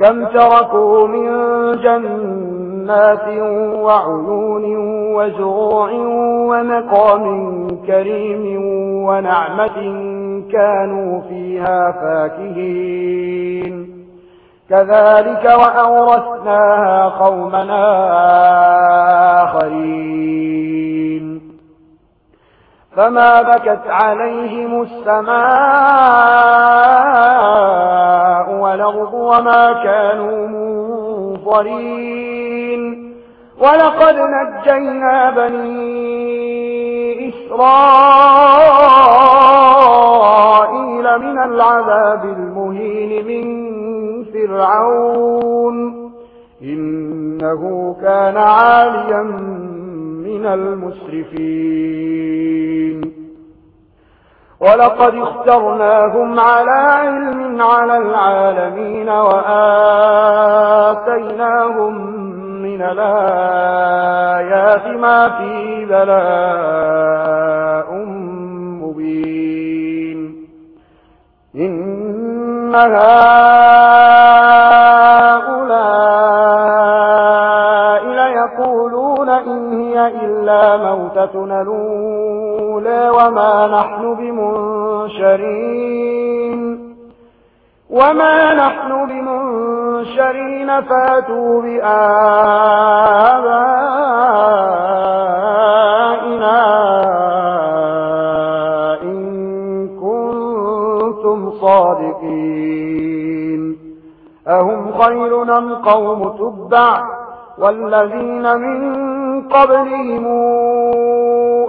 كم تركوا من جنات وعيون وزروع ومقام كريم ونعمة كانوا فيها فاكهين. كذلك وأورثناها قومنا آخرين. فما بكت عليهم السماء الأرض وما كانوا منظرين ولقد نجينا بني إسرائيل من العذاب المهين من فرعون إنه كان عاليا من المسرفين ولقد اخترناهم على علم على العالمين وآتيناهم من الآيات ما في بلاء مبين. إن هؤلاء ليقولون إن هي إلا موتتنا نور الأولى وما نحن بمنشرين وما نحن بمنشرين فاتوا بآبائنا إن كنتم صادقين أهم خيرنا القوم تبع والذين من قبلهم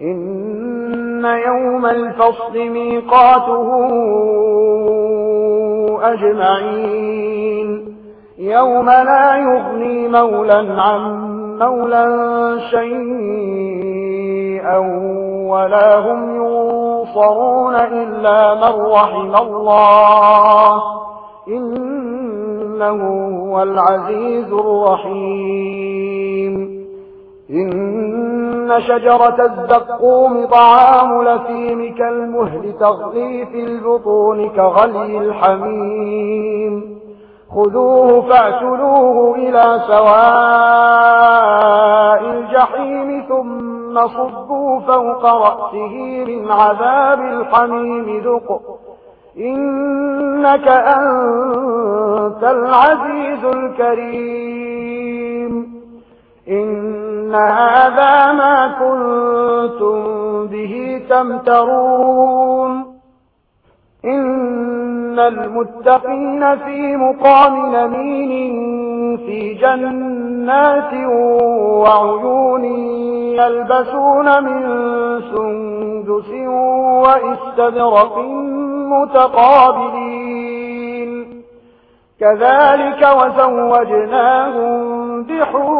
إن يوم الفصل ميقاته أجمعين يوم لا يغني مولا عن مولا شيئا ولا هم ينصرون إلا من رحم الله إنه هو العزيز الرحيم إن شجرة الزقوم طعام لثيم كالمهل تغلي في البطون كغلي الحميم. خذوه فاعتلوه إلى سواء الجحيم ثم صبوا فوق رأسه من عذاب الحميم ذق. إنك أنت العزيز الكريم. إن هذا ما كنتم به تمترون إن المتقين في مقام نمين في جنات وعيون يلبسون من سندس وإستبرق متقابلين كذلك وزوجناهم بحور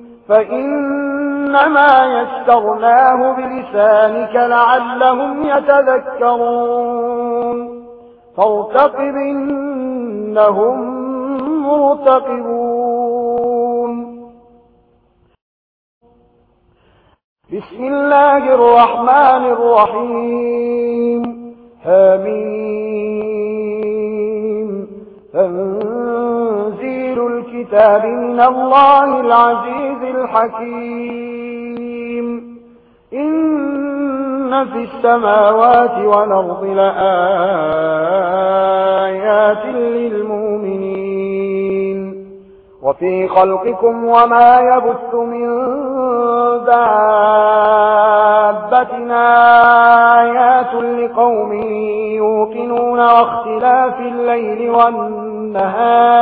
فإنما يستغناه بلسانك لعلهم يتذكرون فارتقب إنهم مرتقبون بسم الله الرحمن الرحيم آمين الكتاب من الله العزيز الحكيم. إن في السماوات والأرض لآيات للمؤمنين. وفي خلقكم وما يبث من دابتنا آيات لقوم يوقنون واختلاف الليل والنهار.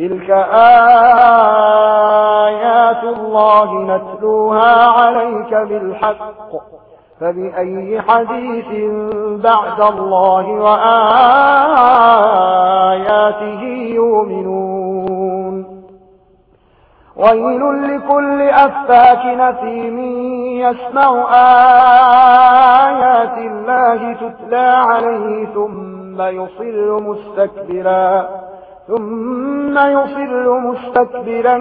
تلك آيات الله نتلوها عليك بالحق فبأي حديث بعد الله وآياته يؤمنون ويل لكل أفاك نثيم يسمع آيات الله تتلى عليه ثم يصل مستكبرا ثم يصر مستكبرا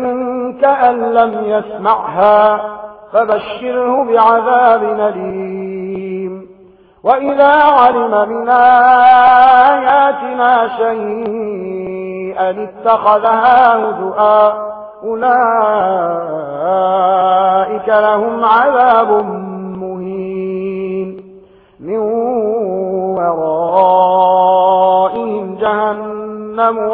كأن لم يسمعها فبشره بعذاب نليم وإذا علم من آياتنا شيئا اتخذها هدؤا أولئك لهم عذاب مبين